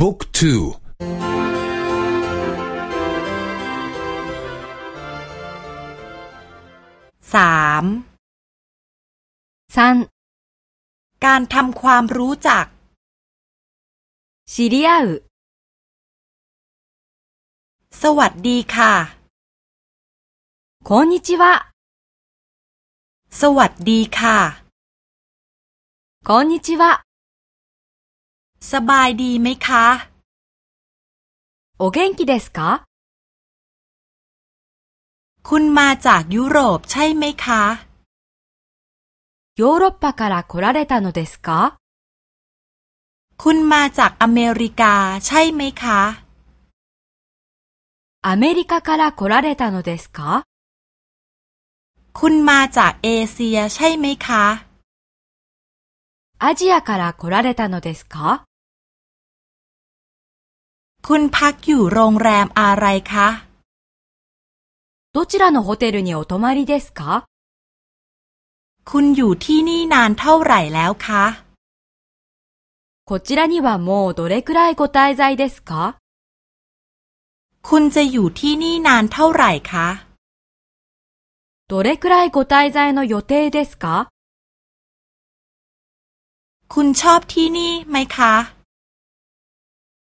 บุ๊กทูสาม三การทำความรู้จัก知り合うสวัสดีค่ะこんにちはสวัสดีค่ะこんにちは สบายดีไหมคะお元気ですかคุณมาจากยุโรปใช่ไหมคะヨーロッパから来られたのですかคุณมาจากอเมริกาใช่ไหมคะアメリカから来られたのですかคุณมาจากเอเชียใช่ไหมคะアジアから来られたのですか คุณพักอยู่โรงแรมอะไรคะどちらのホテルにお泊まりですかคุณอยู่ที่นี่นานเท่าไหร่แล้วคะこちらにはもうどれくらいご滞在ですかคุณจะอยู่ที่นี่นานเท่าไหร่คะどれくらいご滞在の予定ですかคุณชอบที่นี่ไหมคะ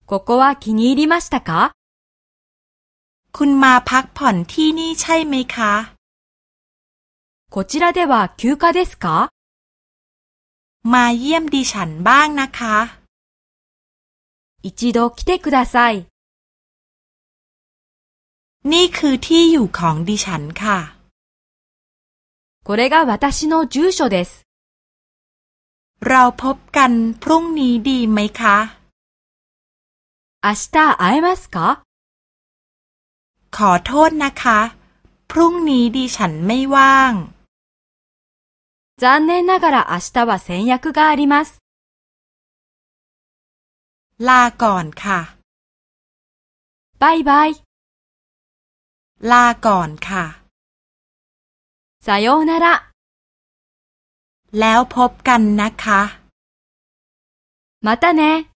ここは気に入りましたかคุณมาพักผ่อนที่นี่ใช่ไหมคะこちらでは休暇ですかมาเยี่ยมดิฉันบ้างนะคะ 一度来てください。นี่คือที่อยู่ของดิฉันค่ะ これが私の住所です。เราพบกันพรุ่งนี้ดีไหมคะ 明日会えますかขอโทษนะคะ พรุ่งนี้ดิฉันไม่ว่าง残念ながら明日は先約があります。ลาก่อนค่ะ バイバイ。ลาก่อนค่ะ さようなら。แล้วพบกันนะคะまたね。